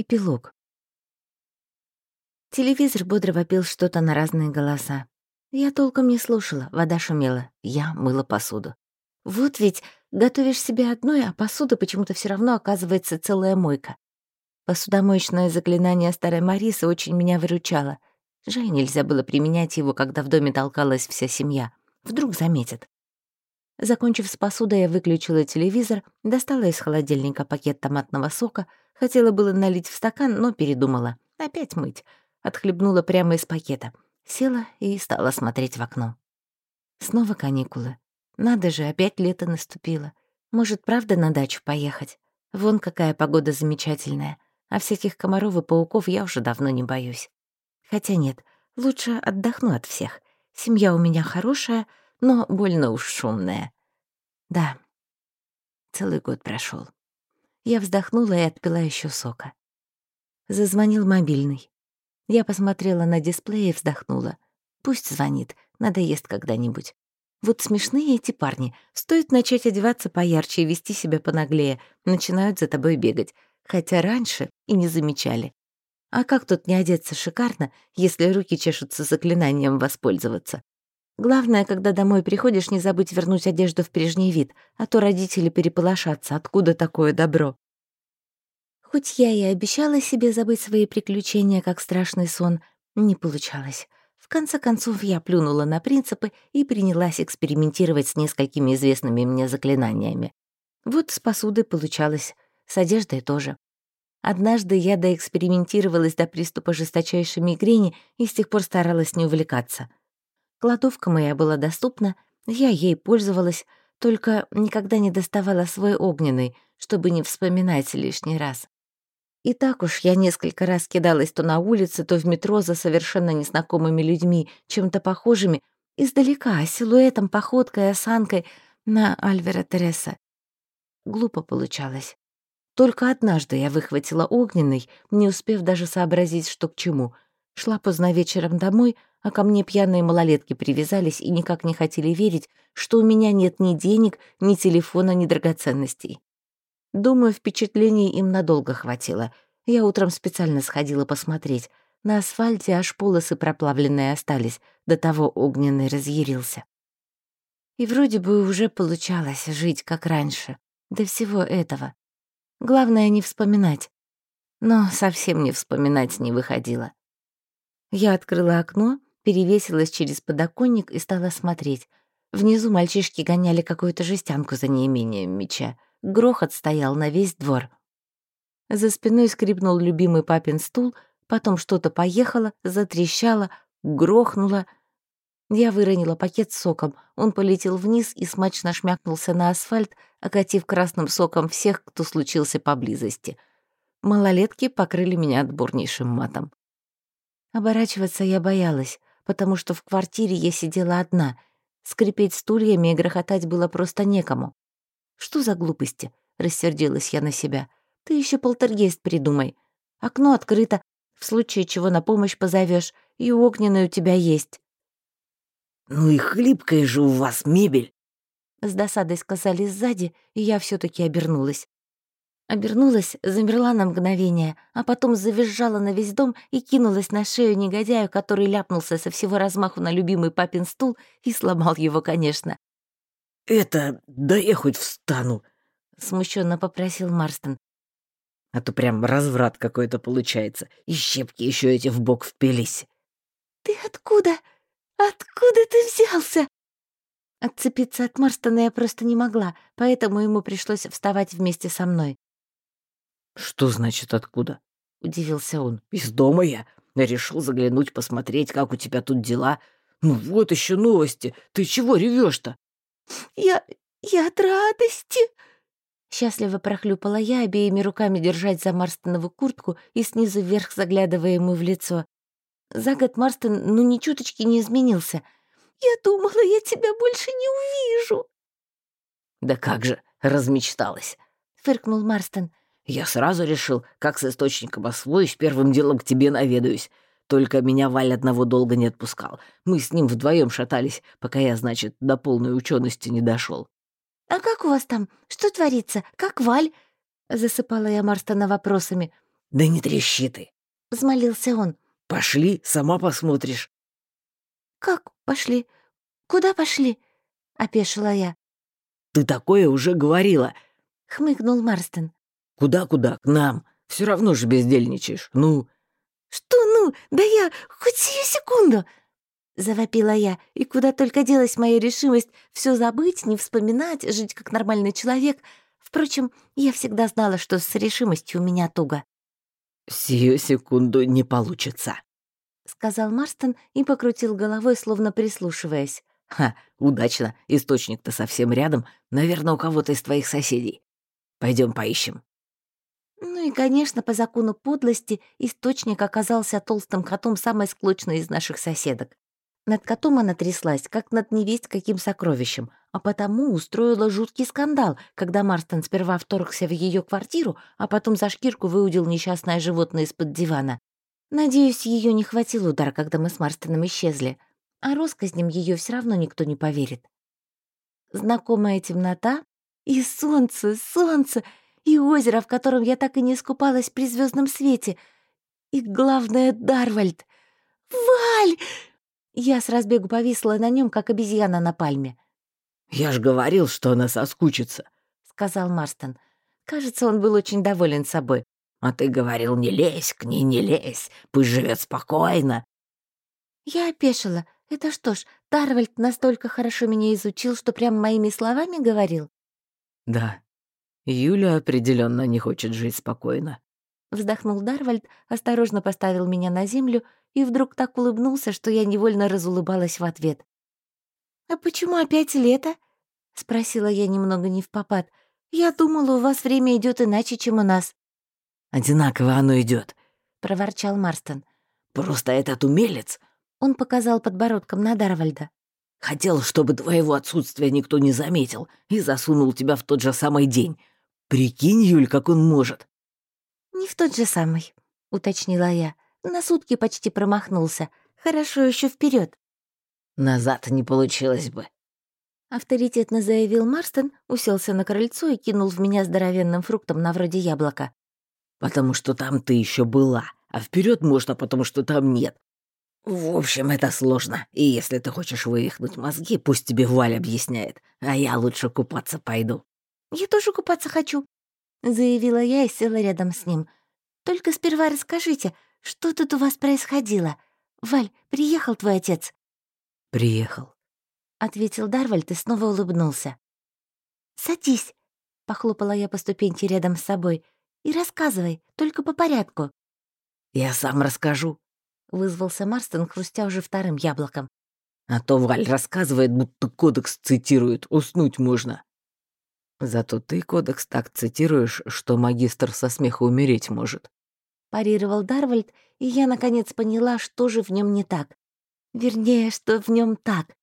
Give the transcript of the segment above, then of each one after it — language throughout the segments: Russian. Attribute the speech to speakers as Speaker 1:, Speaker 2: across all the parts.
Speaker 1: Эпилог. Телевизор бодро вопил что-то на разные голоса. Я толком не слушала, вода шумела, я мыла посуду. Вот ведь готовишь себе одной, а посуда почему-то все равно оказывается целая мойка. Посудомоечное заклинание старой Марисы очень меня выручало. Жаль, нельзя было применять его, когда в доме толкалась вся семья. Вдруг заметят. Закончив с посудой, я выключила телевизор, достала из холодильника пакет томатного сока, хотела было налить в стакан, но передумала. Опять мыть. Отхлебнула прямо из пакета. Села и стала смотреть в окно. Снова каникулы. Надо же, опять лето наступило. Может, правда на дачу поехать? Вон какая погода замечательная. А всяких комаров и пауков я уже давно не боюсь. Хотя нет, лучше отдохну от всех. Семья у меня хорошая, но больно уж шумная. Да, целый год прошел. Я вздохнула и отпила еще сока. Зазвонил мобильный. Я посмотрела на дисплей и вздохнула. Пусть звонит, надоест когда-нибудь. Вот смешные эти парни. Стоит начать одеваться поярче и вести себя понаглее, начинают за тобой бегать. Хотя раньше и не замечали. А как тут не одеться шикарно, если руки чешутся заклинанием воспользоваться? Главное, когда домой приходишь, не забыть вернуть одежду в прежний вид, а то родители переполошатся, откуда такое добро. Хоть я и обещала себе забыть свои приключения, как страшный сон, не получалось. В конце концов, я плюнула на принципы и принялась экспериментировать с несколькими известными мне заклинаниями. Вот с посудой получалось, с одеждой тоже. Однажды я доэкспериментировалась до приступа жесточайшей мигрени и с тех пор старалась не увлекаться. Кладовка моя была доступна, я ей пользовалась, только никогда не доставала свой огненный, чтобы не вспоминать лишний раз. И так уж я несколько раз кидалась то на улице, то в метро за совершенно незнакомыми людьми, чем-то похожими, издалека, силуэтом, походкой, осанкой на Альвера Тереса. Глупо получалось. Только однажды я выхватила огненный, не успев даже сообразить, что к чему. Шла поздно вечером домой, а ко мне пьяные малолетки привязались и никак не хотели верить, что у меня нет ни денег, ни телефона, ни драгоценностей. Думаю, впечатлений им надолго хватило. Я утром специально сходила посмотреть. На асфальте аж полосы проплавленные остались, до того огненный разъярился. И вроде бы уже получалось жить, как раньше, до всего этого. Главное не вспоминать. Но совсем не вспоминать не выходило. Я открыла окно перевесилась через подоконник и стала смотреть. Внизу мальчишки гоняли какую-то жестянку за неимением меча. Грохот стоял на весь двор. За спиной скрипнул любимый папин стул, потом что-то поехало, затрещало, грохнуло. Я выронила пакет с соком, он полетел вниз и смачно шмякнулся на асфальт, окатив красным соком всех, кто случился поблизости. Малолетки покрыли меня отборнейшим матом. Оборачиваться я боялась потому что в квартире я сидела одна. Скрипеть стульями и грохотать было просто некому. «Что за глупости?» — рассердилась я на себя. «Ты еще полтергейст придумай. Окно открыто, в случае чего на помощь позовешь, и огненный у тебя есть».
Speaker 2: «Ну и хлипкая же у вас мебель!»
Speaker 1: С досадой сказали сзади, и я все таки обернулась. Обернулась, замерла на мгновение, а потом завизжала на весь дом и кинулась на шею негодяю, который ляпнулся со всего размаху на любимый папин стул и сломал его, конечно.
Speaker 2: «Это, да я хоть встану!»
Speaker 1: — смущенно попросил Марстон.
Speaker 2: «А то прям разврат какой-то получается, и щепки еще эти в бок впились».
Speaker 1: «Ты откуда? Откуда ты взялся?» Отцепиться от Марстона я просто не могла, поэтому ему пришлось вставать вместе со мной.
Speaker 2: «Что значит откуда?»
Speaker 1: — удивился он.
Speaker 2: «Из дома я. Решил заглянуть, посмотреть, как у тебя тут дела. Ну вот еще новости. Ты чего ревешь то
Speaker 1: «Я... я от радости!» Счастливо прохлюпала я, обеими руками держать за Марстонову куртку и снизу вверх заглядывая ему в лицо. За год Марстон ну ни чуточки не изменился. «Я думала, я тебя больше не увижу!»
Speaker 2: «Да как же, размечталась!» — фыркнул Марстон. Я сразу решил, как с источником освоюсь, первым делом к тебе наведаюсь. Только меня Валь одного долго не отпускал. Мы с ним вдвоем шатались, пока я, значит, до полной учености не дошел.
Speaker 1: «А как у вас там? Что творится? Как Валь?» Засыпала я Марстона вопросами.
Speaker 2: Да не трещи ты.
Speaker 1: Взмолился он.
Speaker 2: Пошли, сама посмотришь.
Speaker 1: Как пошли? Куда пошли? Опешила я.
Speaker 2: Ты такое уже говорила.
Speaker 1: Хмыкнул Марстон.
Speaker 2: Куда-куда? К нам. Все равно же бездельничаешь. Ну.
Speaker 1: Что ну? Да я хоть сию секунду. Завопила я, и куда только делась моя решимость все забыть, не вспоминать, жить как нормальный человек. Впрочем, я всегда знала, что с решимостью у меня туго.
Speaker 2: «Сию секунду не получится», —
Speaker 1: сказал Марстон и покрутил головой, словно прислушиваясь.
Speaker 2: «Ха, удачно, источник-то совсем рядом, наверное, у кого-то из твоих соседей. Пойдем поищем».
Speaker 1: Ну и, конечно, по закону подлости, источник оказался толстым котом самой склочной из наших соседок. Над котом она тряслась, как над невесть каким сокровищем, а потому устроила жуткий скандал, когда Марстон сперва вторгся в ее квартиру, а потом за шкирку выудил несчастное животное из-под дивана. Надеюсь, ее не хватил удар, когда мы с Марстоном исчезли, а россказням ее все равно никто не поверит. Знакомая темнота и солнце, солнце, и озеро, в котором я так и не искупалась при звездном свете, и, главное, Дарвальд. «Валь!» Я с разбегу повисла на нем, как обезьяна на пальме.
Speaker 2: «Я ж говорил, что она соскучится», —
Speaker 1: сказал Марстон. Кажется, он был очень доволен собой.
Speaker 2: «А ты говорил, не лезь к ней, не лезь, пусть живет спокойно».
Speaker 1: Я опешила. Это что ж, Дарвальд настолько хорошо меня изучил, что прям моими словами говорил?
Speaker 2: Да, Юля определенно не хочет жить спокойно.
Speaker 1: Вздохнул Дарвальд, осторожно поставил меня на землю и вдруг так улыбнулся, что я невольно разулыбалась в ответ. «А почему опять лето?» — спросила я немного не в попад. «Я думала, у вас время идет иначе, чем у нас».
Speaker 2: «Одинаково оно идет,
Speaker 1: проворчал Марстон.
Speaker 2: «Просто этот умелец...»
Speaker 1: — он показал подбородком на Дарвальда.
Speaker 2: «Хотел, чтобы твоего отсутствия никто не заметил, и засунул тебя в тот же самый день. Прикинь, Юль, как он может».
Speaker 1: «Не в тот же самый», — уточнила я. «На сутки почти промахнулся. Хорошо еще вперед.
Speaker 2: Назад не получилось бы.
Speaker 1: Авторитетно заявил Марстон, уселся на крыльцо и кинул в меня здоровенным фруктом на вроде яблока.
Speaker 2: «Потому что там ты еще была, а вперед можно, потому что там нет. В общем, это сложно, и если ты хочешь вывихнуть мозги, пусть тебе Валь объясняет, а я лучше купаться пойду».
Speaker 1: «Я тоже купаться хочу», — заявила я и села рядом с ним. «Только сперва расскажите, что тут у вас происходило? Валь, приехал твой отец?»
Speaker 2: «Приехал», —
Speaker 1: ответил Дарвальд и снова улыбнулся. «Садись», — похлопала я по ступеньке рядом с собой, «и рассказывай, только по порядку».
Speaker 2: «Я сам расскажу», — вызвался Марстон, хрустя уже вторым яблоком. «А то Валь рассказывает, будто кодекс цитирует, уснуть можно». «Зато ты кодекс так цитируешь, что магистр со смеха умереть может», —
Speaker 1: парировал Дарвальд, и я наконец поняла, что же в нем не так. Вернее, что в нем так.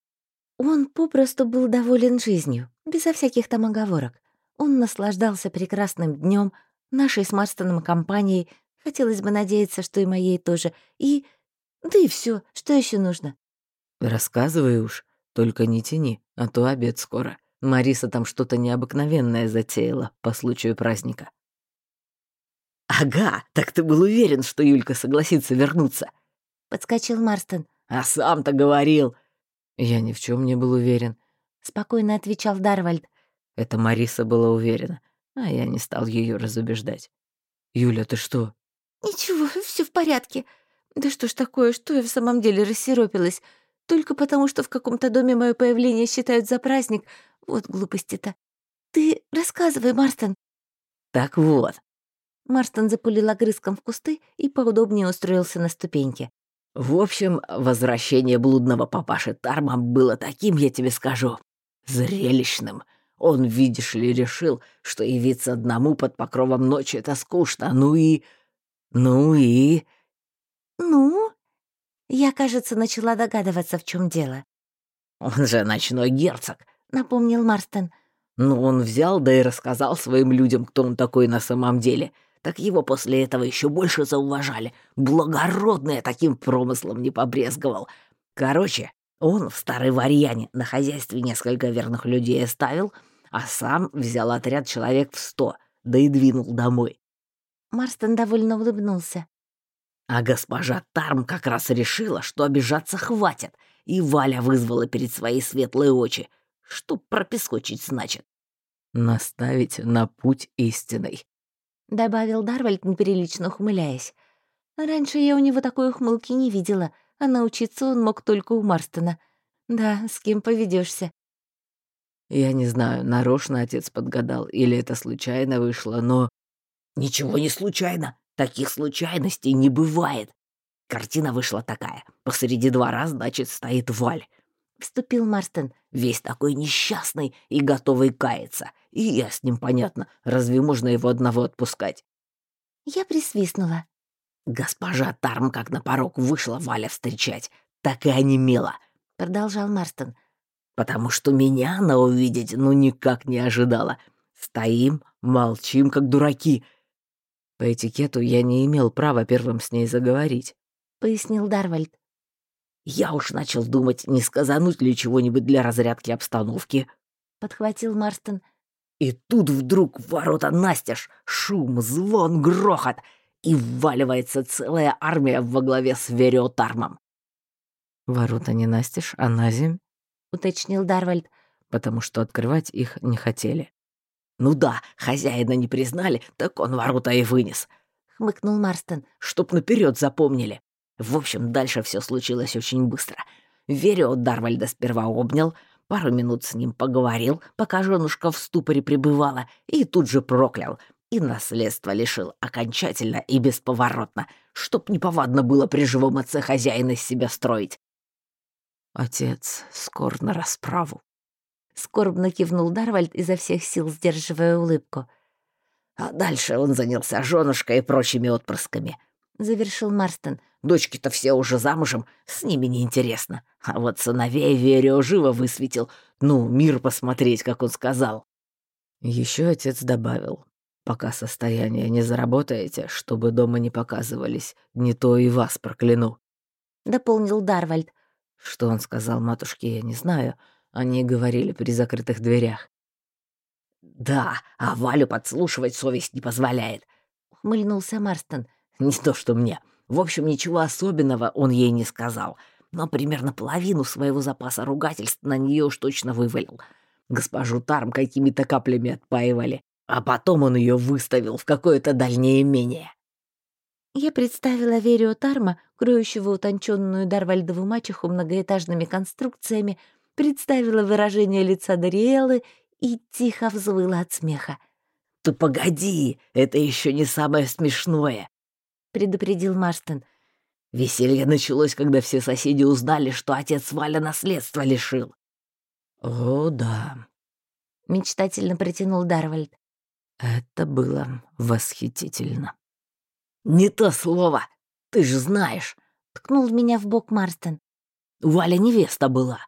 Speaker 1: Он попросту был доволен жизнью, безо всяких там оговорок. Он наслаждался прекрасным днем, нашей с Марстоном компанией, хотелось бы надеяться, что и моей тоже, и... Да и все, что еще нужно?
Speaker 2: Рассказывай уж, только не тяни, а то обед скоро. Мариса там что-то необыкновенное затеяла по случаю праздника. «Ага, так ты был уверен, что Юлька согласится вернуться?»
Speaker 1: — подскочил Марстон.
Speaker 2: А сам-то говорил. Я ни в чем не был уверен.
Speaker 1: Спокойно отвечал Дарвальд.
Speaker 2: Это Мариса была уверена, а я не стал ее разубеждать. Юля, ты что?
Speaker 1: Ничего, все в порядке. Да что ж такое, что я в самом деле рассеропилась? Только потому, что в каком-то доме мое появление считают за праздник. Вот глупости-то. Ты рассказывай, Марстон.
Speaker 2: Так вот.
Speaker 1: Марстон запулил огрызком в кусты и поудобнее устроился на ступеньке.
Speaker 2: В общем, возвращение блудного папаши Тарма было таким, я тебе скажу, зрелищным. Он, видишь ли, решил, что явиться одному под покровом ночи — это скучно. Ну и... Ну и...
Speaker 1: Ну? Я, кажется, начала догадываться, в чем дело.
Speaker 2: Он же ночной герцог, —
Speaker 1: напомнил Марстон.
Speaker 2: Ну, он взял, да и рассказал своим людям, кто он такой на самом деле — так его после этого еще больше зауважали. Благородный таким промыслом не побрезговал. Короче, он в старой Варьяне на хозяйстве несколько верных людей оставил, а сам взял отряд человек в сто, да и двинул домой.
Speaker 1: Марстон довольно улыбнулся.
Speaker 2: А госпожа Тарм как раз решила, что обижаться хватит, и Валя вызвала перед свои светлые очи. Что пропескочить значит? Наставить на путь истинный.
Speaker 1: Добавил Дарвальд, неприлично ухмыляясь. Раньше я у него такой ухмылки не видела, а научиться он мог только у Марстона. Да, с кем поведешься.
Speaker 2: Я не знаю, нарочно отец подгадал или это случайно вышло, но... Ничего не случайно. Таких случайностей не бывает. Картина вышла такая. Посреди двора, значит, стоит Валь.
Speaker 1: Вступил Марстон.
Speaker 2: Весь такой несчастный и готовый каяться. И я с ним, понятно. Разве можно его одного отпускать?
Speaker 1: Я присвистнула.
Speaker 2: Госпожа Тарм как на порог вышла Валя встречать. Так и онемела. Продолжал Марстон. Потому что меня она увидеть ну никак не ожидала. Стоим, молчим, как дураки. По этикету я не имел права первым с ней заговорить,
Speaker 1: пояснил Дарвальд.
Speaker 2: Я уж начал думать, не сказануть ли чего-нибудь для разрядки обстановки,
Speaker 1: подхватил Марстон.
Speaker 2: И тут вдруг ворота настежь, шум, звон, грохот, и вваливается целая армия во главе с Вериотармом. Ворота не настежь, а на земь,
Speaker 1: уточнил Дарвальд.
Speaker 2: Потому что открывать их не хотели. «Ну да, хозяина не признали, так он ворота и вынес», —
Speaker 1: хмыкнул Марстон.
Speaker 2: «Чтоб наперед запомнили. В общем, дальше все случилось очень быстро. Верио Дарвальда сперва обнял, пару минут с ним поговорил, пока женушка в ступоре пребывала, и тут же проклял. И наследство лишил окончательно и бесповоротно, чтоб неповадно было при живом отце хозяина из себя строить. Отец скор на расправу.
Speaker 1: Скорбно кивнул Дарвальд, изо всех сил сдерживая улыбку.
Speaker 2: «А дальше он занялся женушкой и прочими отпрысками», — завершил Марстон. «Дочки-то все уже замужем, с ними неинтересно. А вот сыновей Верио живо высветил. Ну, мир посмотреть, как он сказал». Еще отец добавил. «Пока состояние не заработаете, чтобы дома не показывались, не то и вас прокляну», —
Speaker 1: дополнил Дарвальд.
Speaker 2: Что он сказал матушке, я не знаю, — они говорили при закрытых дверях. «Да, а Валю подслушивать совесть не позволяет», — ухмыльнулся Марстон. «Не то что мне. В общем, ничего особенного он ей не сказал, но примерно половину своего запаса ругательств на нее уж точно вывалил. Госпожу Тарм какими-то каплями отпаивали, а потом он ее выставил в какое-то дальнее имение».
Speaker 1: Я представила Верио Тарма, кроющего утонченную Дарвальдову мачеху многоэтажными конструкциями, представила выражение лица Дариэлы и тихо взвыла от смеха.
Speaker 2: «Ты погоди, это еще не самое смешное», — предупредил Марстон. «Веселье началось, когда все соседи узнали, что отец Валя наследство лишил». «О, да», — мечтательно протянул Дарвальд. «Это было восхитительно». «Не то слово, ты же знаешь», — ткнул меня в бок Марстон. «Валя невеста была».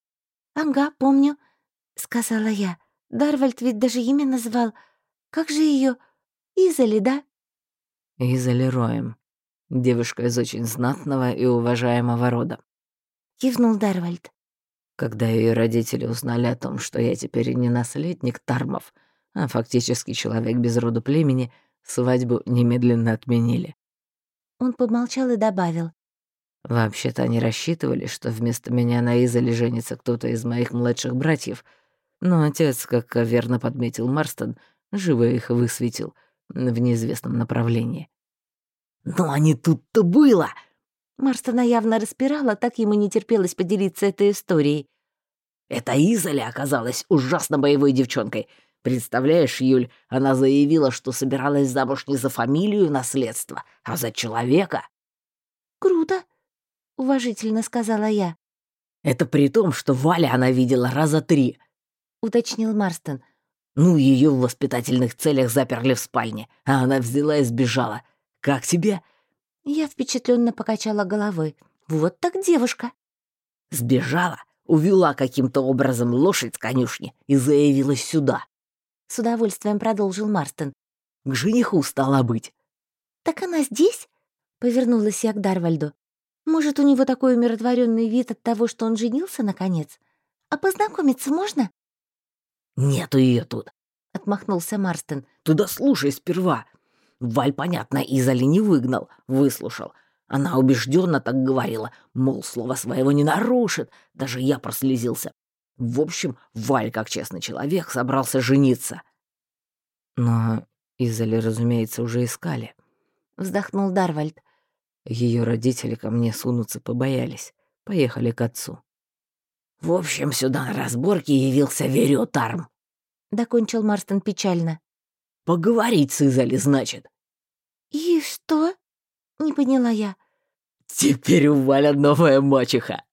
Speaker 1: «Ага, помню», — сказала я. «Дарвальд ведь даже имя назвал. Как же ее? Изоли, да?»
Speaker 2: «Изоли Роем. Девушка из очень знатного и уважаемого рода», —
Speaker 1: кивнул Дарвальд.
Speaker 2: Когда ее родители узнали о том, что я теперь не наследник Тармов, а фактически человек без рода племени, свадьбу немедленно отменили.
Speaker 1: Он помолчал и добавил.
Speaker 2: Вообще-то они рассчитывали, что вместо меня на Изоле женится кто-то из моих младших братьев, но отец, как верно подметил Марстон, живо их высветил в неизвестном направлении. «Но не тут-то было!»
Speaker 1: Марстона явно распирала, так ему не терпелось поделиться этой историей.
Speaker 2: «Эта Изоля оказалась ужасно боевой девчонкой. Представляешь, Юль, она заявила, что собиралась замуж не за фамилию наследства, а за человека».
Speaker 1: Уважительно сказала я.
Speaker 2: «Это при том, что Валя она видела раза три», — уточнил Марстон. «Ну, ее в воспитательных целях заперли в спальне, а она взяла и сбежала. Как тебе?»
Speaker 1: Я впечатленно покачала головой. «Вот так девушка!»
Speaker 2: «Сбежала, увела каким-то образом лошадь с конюшни и заявилась сюда», — с удовольствием продолжил Марстон. «К жениху стала быть».
Speaker 1: «Так она здесь?» — повернулась я к Дарвальду. Может, у него такой умиротворенный вид от того, что он женился, наконец? А познакомиться можно?»
Speaker 2: «Нету ее тут», —
Speaker 1: отмахнулся Марстон.
Speaker 2: «Туда слушай сперва. Валь, понятно, Изали не выгнал, выслушал. Она убежденно так говорила, мол, слово своего не нарушит. Даже я прослезился. В общем, Валь, как честный человек, собрался жениться.
Speaker 1: Но Изали, разумеется, уже искали. Вздохнул Дарвальд. Ее родители ко мне сунуться побоялись. Поехали к отцу.
Speaker 2: В общем, сюда на разборке явился Вериотарм.
Speaker 1: Докончил Марстон печально.
Speaker 2: Поговорить с Изали, значит.
Speaker 1: И что? Не поняла я.
Speaker 2: Теперь у Валя новая мачеха.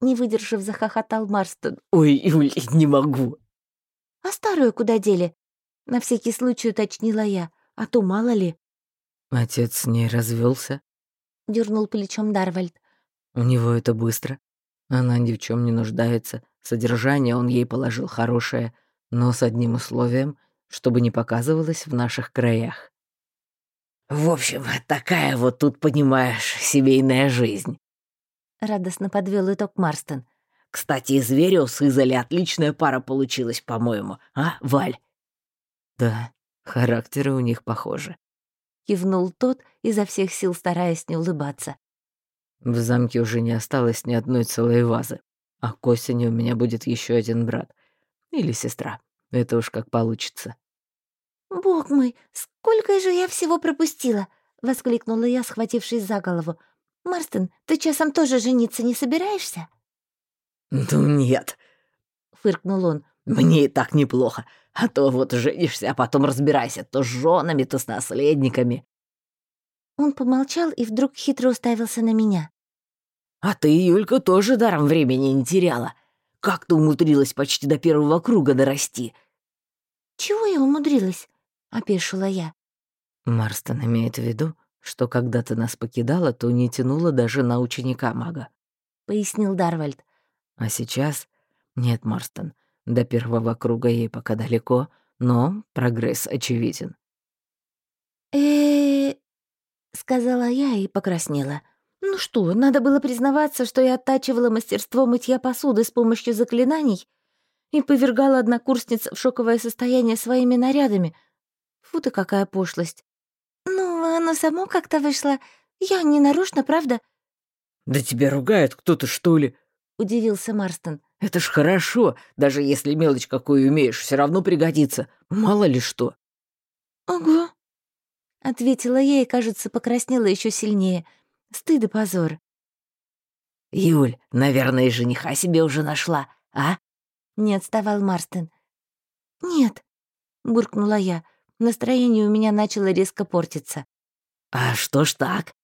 Speaker 1: Не выдержав, захохотал Марстон.
Speaker 2: Ой, Юль, не могу.
Speaker 1: А старую куда дели? На всякий случай уточнила я. А то мало ли.
Speaker 3: Отец с ней развелся.
Speaker 1: Дернул плечом Дарвальд.
Speaker 3: У него это быстро. Она ни в чем не нуждается. Содержание он ей положил хорошее, но с одним условием, чтобы не показывалось в наших краях.
Speaker 2: В общем, такая вот тут, понимаешь, семейная жизнь.
Speaker 1: Радостно подвел итог Марстон.
Speaker 2: Кстати, из Верио с Изоли отличная пара получилась, по-моему, а, Валь?
Speaker 3: Да, характеры у них похожи.
Speaker 1: Кивнул тот, изо всех сил стараясь не улыбаться.
Speaker 3: В замке уже не осталось ни одной целой вазы, а к осени у меня будет еще один брат. Или сестра. Это уж как получится.
Speaker 1: «Бог мой, сколько же я всего пропустила!» — воскликнула я, схватившись за голову. «Марстон, ты часом тоже жениться не собираешься?»
Speaker 2: «Ну нет», —
Speaker 1: фыркнул он.
Speaker 2: «Мне и так неплохо. А то вот женишься, а потом разбирайся то с женами, то с наследниками».
Speaker 1: Он помолчал и вдруг хитро уставился на меня.
Speaker 2: «А ты, Юлька, тоже даром времени не теряла. Как ты умудрилась почти до первого круга дорасти?»
Speaker 1: «Чего я умудрилась?» — опешила я.
Speaker 3: Марстон имеет в виду, что когда ты нас покидала, то не тянула даже на ученика-мага», —
Speaker 1: пояснил Дарвальд.
Speaker 3: «А сейчас? Нет, Марстон, до первого круга ей пока далеко, но прогресс очевиден».
Speaker 1: э сказала я и покраснела. Ну что, надо было признаваться, что я оттачивала мастерство мытья посуды с помощью заклинаний и повергала однокурсниц в шоковое состояние своими нарядами. Фу ты, какая пошлость. Ну, оно само как-то вышло. Я не нарочно, правда?
Speaker 2: «Да тебя ругает кто-то, что ли?»
Speaker 1: — удивился Марстон.
Speaker 2: «Это ж хорошо, даже если мелочь какую умеешь, все равно пригодится. Мало ли что».
Speaker 1: «Ого», — ответила я и, кажется, покраснела еще сильнее — Стыд и позор.
Speaker 2: «Юль, наверное, жениха себе уже нашла, а?»
Speaker 1: Не отставал Марстон. «Нет», — буркнула я. Настроение у меня начало резко портиться.
Speaker 2: «А что ж так?»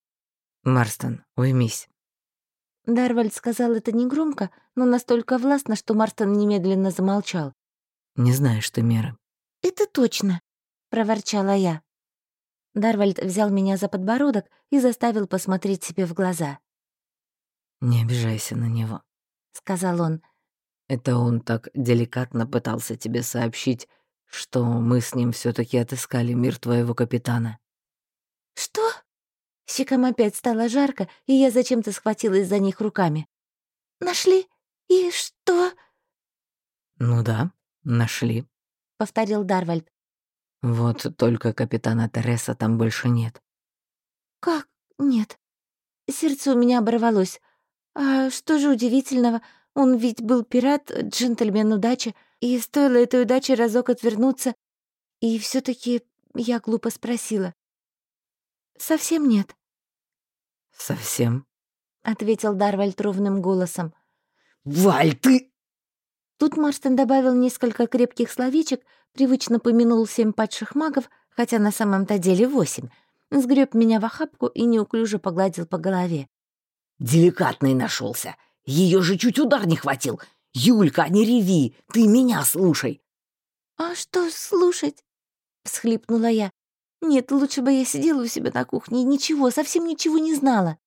Speaker 3: «Марстон, уймись».
Speaker 1: Дарвальд сказал это негромко, но настолько властно, что Марстон немедленно замолчал.
Speaker 3: «Не знаешь ты меры».
Speaker 1: «Это точно», — проворчала я. Дарвальд взял меня за подбородок и заставил посмотреть себе в глаза.
Speaker 3: «Не обижайся на него», —
Speaker 1: сказал он.
Speaker 3: «Это он так деликатно пытался тебе сообщить, что мы с ним все таки отыскали мир твоего капитана».
Speaker 1: «Что?» Щекам опять стало жарко, и я зачем-то схватилась за них руками. «Нашли? И что?»
Speaker 3: «Ну да, нашли», —
Speaker 1: повторил Дарвальд.
Speaker 3: Вот только капитана Тереса там больше нет.
Speaker 1: Как нет? Сердце у меня оборвалось. А что же удивительного? Он ведь был пират, джентльмен удачи, и стоило этой удаче разок отвернуться. И все таки я глупо спросила. «Совсем нет?»
Speaker 3: «Совсем?»
Speaker 1: — ответил Дарвальд ровным голосом.
Speaker 2: «Валь, ты...»
Speaker 1: Тут Марстон добавил несколько крепких словечек, привычно помянул семь падших магов, хотя на самом-то деле восемь, сгреб меня в охапку и неуклюже погладил по голове.
Speaker 2: «Деликатный нашелся. Ее же чуть удар не хватил. Юлька, не реви, ты меня слушай».
Speaker 1: «А что слушать?» — всхлипнула я. «Нет, лучше бы я сидела у себя на кухне и ничего, совсем ничего не знала».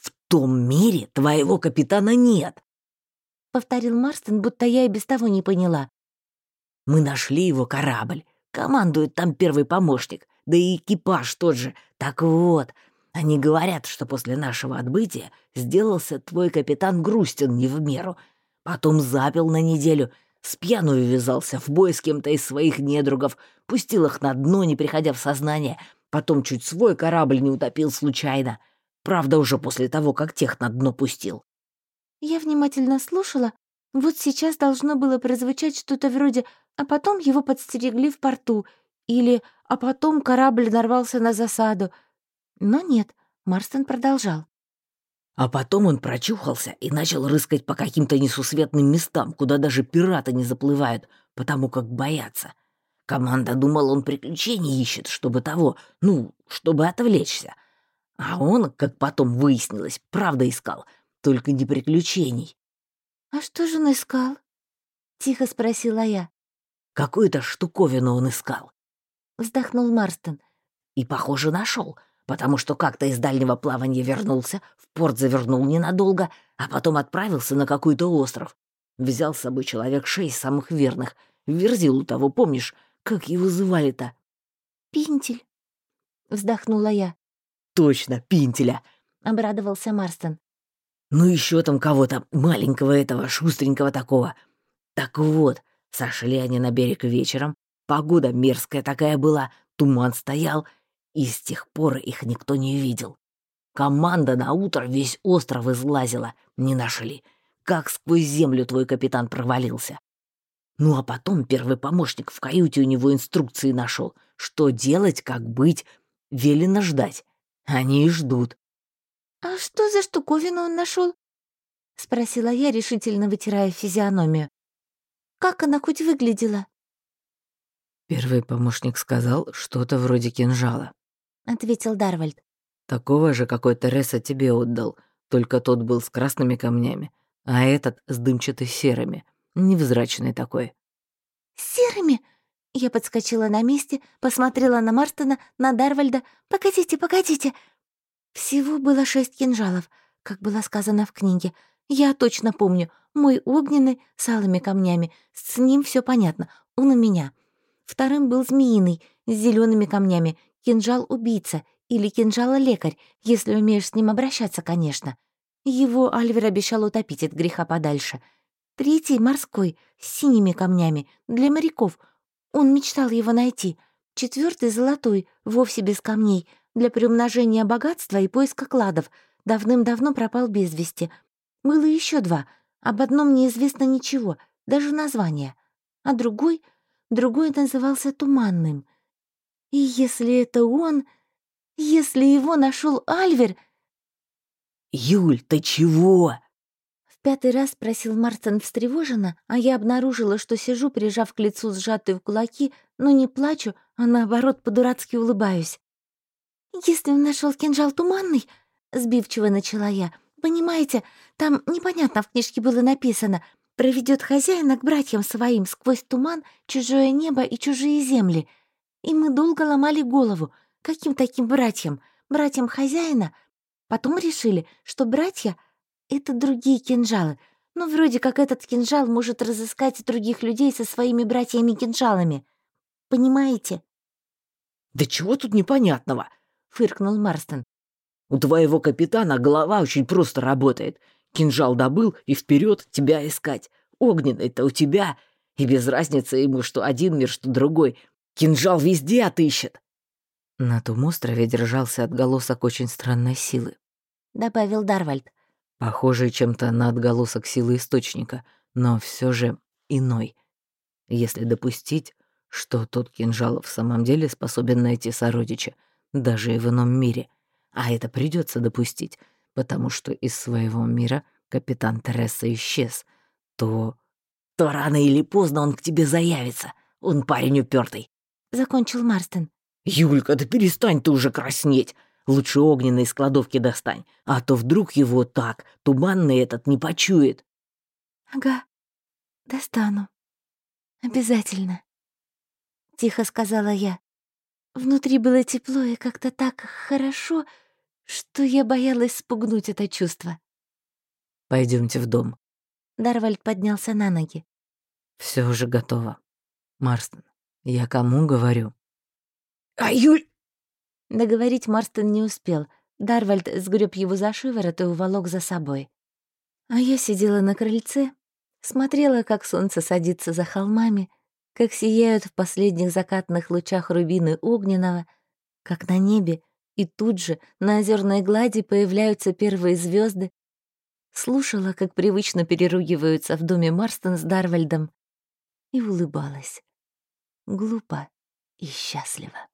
Speaker 2: «В том мире твоего капитана нет.
Speaker 1: — повторил Марстон, будто я и без того не поняла.
Speaker 2: «Мы нашли его корабль. Командует там первый помощник, да и экипаж тот же. Так вот, они говорят, что после нашего отбытия сделался твой капитан грустен не в меру. Потом запил на неделю, С пьяну ввязался в бой с кем-то из своих недругов, пустил их на дно, не приходя в сознание, потом чуть свой корабль не утопил случайно. Правда, уже после того, как тех на дно пустил.
Speaker 1: Я внимательно слушала. Вот сейчас должно было прозвучать что-то вроде «а потом его подстерегли в порту» или «а потом корабль нарвался на засаду». Но нет, Марстон продолжал.
Speaker 2: А потом он прочухался и начал рыскать по каким-то несусветным местам, куда даже пираты не заплывают, потому как боятся. Команда думала, он приключений ищет, чтобы того, ну, чтобы отвлечься. А он, как потом выяснилось, правда искал, только не приключений.
Speaker 1: «А что же он искал?» — тихо спросила я.
Speaker 2: «Какую-то штуковину он искал», —
Speaker 1: вздохнул Марстон.
Speaker 2: «И, похоже, нашел потому что как-то из дальнего плавания вернулся, в порт завернул ненадолго, а потом отправился на какой-то остров. Взял с собой человек шесть самых верных. Верзилу того, помнишь, как его звали-то?
Speaker 1: «Пинтель», — вздохнула я.
Speaker 2: «Точно, Пинтеля», —
Speaker 1: обрадовался Марстон.
Speaker 2: «Ну еще там кого-то маленького этого, шустренького такого. Так вот, сошли они на берег вечером, погода мерзкая такая была, туман стоял — и с тех пор их никто не видел. Команда на утро весь остров излазила, не нашли. Как сквозь землю твой капитан провалился. Ну а потом первый помощник в каюте у него инструкции нашел, что делать, как быть, велено ждать. Они и ждут.
Speaker 1: «А что за штуковину он нашел? спросила я, решительно вытирая физиономию. «Как она хоть выглядела?»
Speaker 3: Первый помощник сказал что-то вроде кинжала
Speaker 1: ответил Дарвальд.
Speaker 3: Такого же, какой Тереса тебе отдал, только тот был с красными камнями, а этот с дымчато-серыми, невзрачный такой.
Speaker 1: «Серыми?» Я подскочила на месте, посмотрела на Марстона, на Дарвальда. «Погодите, погодите!» Всего было шесть кинжалов, как было сказано в книге. Я точно помню. Мой огненный с алыми камнями. С ним все понятно. Он у меня. Вторым был змеиный с зелеными камнями кинжал-убийца или кинжала-лекарь, если умеешь с ним обращаться, конечно. Его Альвер обещал утопить от греха подальше. Третий — морской, с синими камнями, для моряков. Он мечтал его найти. Четвертый золотой, вовсе без камней, для приумножения богатства и поиска кладов. Давным-давно пропал без вести. Было еще два. Об одном неизвестно ничего, даже название. А другой... Другой назывался Туманным — и если это он, если его нашел Альвер...
Speaker 2: «Юль, ты чего?»
Speaker 1: В пятый раз спросил Мартин встревоженно, а я обнаружила, что сижу, прижав к лицу сжатые в кулаки, но не плачу, а наоборот по-дурацки улыбаюсь. «Если он нашел кинжал туманный...» — сбивчиво начала я. «Понимаете, там непонятно в книжке было написано. Проведет хозяина к братьям своим сквозь туман, чужое небо и чужие земли. И мы долго ломали голову, каким таким братьям, братьям хозяина. Потом решили, что братья — это другие кинжалы. Ну, вроде как этот кинжал может разыскать других людей со своими братьями-кинжалами. Понимаете?
Speaker 2: «Да чего тут непонятного?»
Speaker 1: — фыркнул Марстон.
Speaker 2: «У твоего капитана голова очень просто работает. Кинжал добыл и вперед тебя искать. Огненный-то у тебя, и без разницы ему, что один мир, что другой. Кинжал везде отыщет!»
Speaker 3: На том острове держался отголосок очень странной силы.
Speaker 1: Добавил Дарвальд.
Speaker 3: Похожий чем-то на отголосок силы источника, но все же иной. Если допустить, что тот кинжал в самом деле способен найти сородича, даже и в ином мире. А это придется допустить, потому что из своего мира капитан Тереса исчез, то...
Speaker 2: То рано или поздно он к тебе заявится. Он парень упертый.
Speaker 1: — закончил Марстон.
Speaker 2: «Юлька, да перестань ты уже краснеть. Лучше огненной из кладовки достань, а то вдруг его так, туманный этот не почует».
Speaker 1: «Ага, достану. Обязательно», — тихо сказала я. Внутри было тепло и как-то так хорошо, что я боялась спугнуть это чувство.
Speaker 3: Пойдемте в дом.
Speaker 1: Дарвальд поднялся на ноги.
Speaker 3: Все уже готово. Марстон, я кому говорю?
Speaker 2: А Юль...
Speaker 1: Договорить Марстон не успел. Дарвальд сгреб его за шиворот и уволок за собой. А я сидела на крыльце, Смотрела, как солнце садится за холмами, как сияют в последних закатных лучах рубины огненного, как на небе и тут же на озерной глади появляются первые звезды, слушала, как привычно переругиваются в доме Марстон с Дарвальдом, и улыбалась. Глупо и счастливо.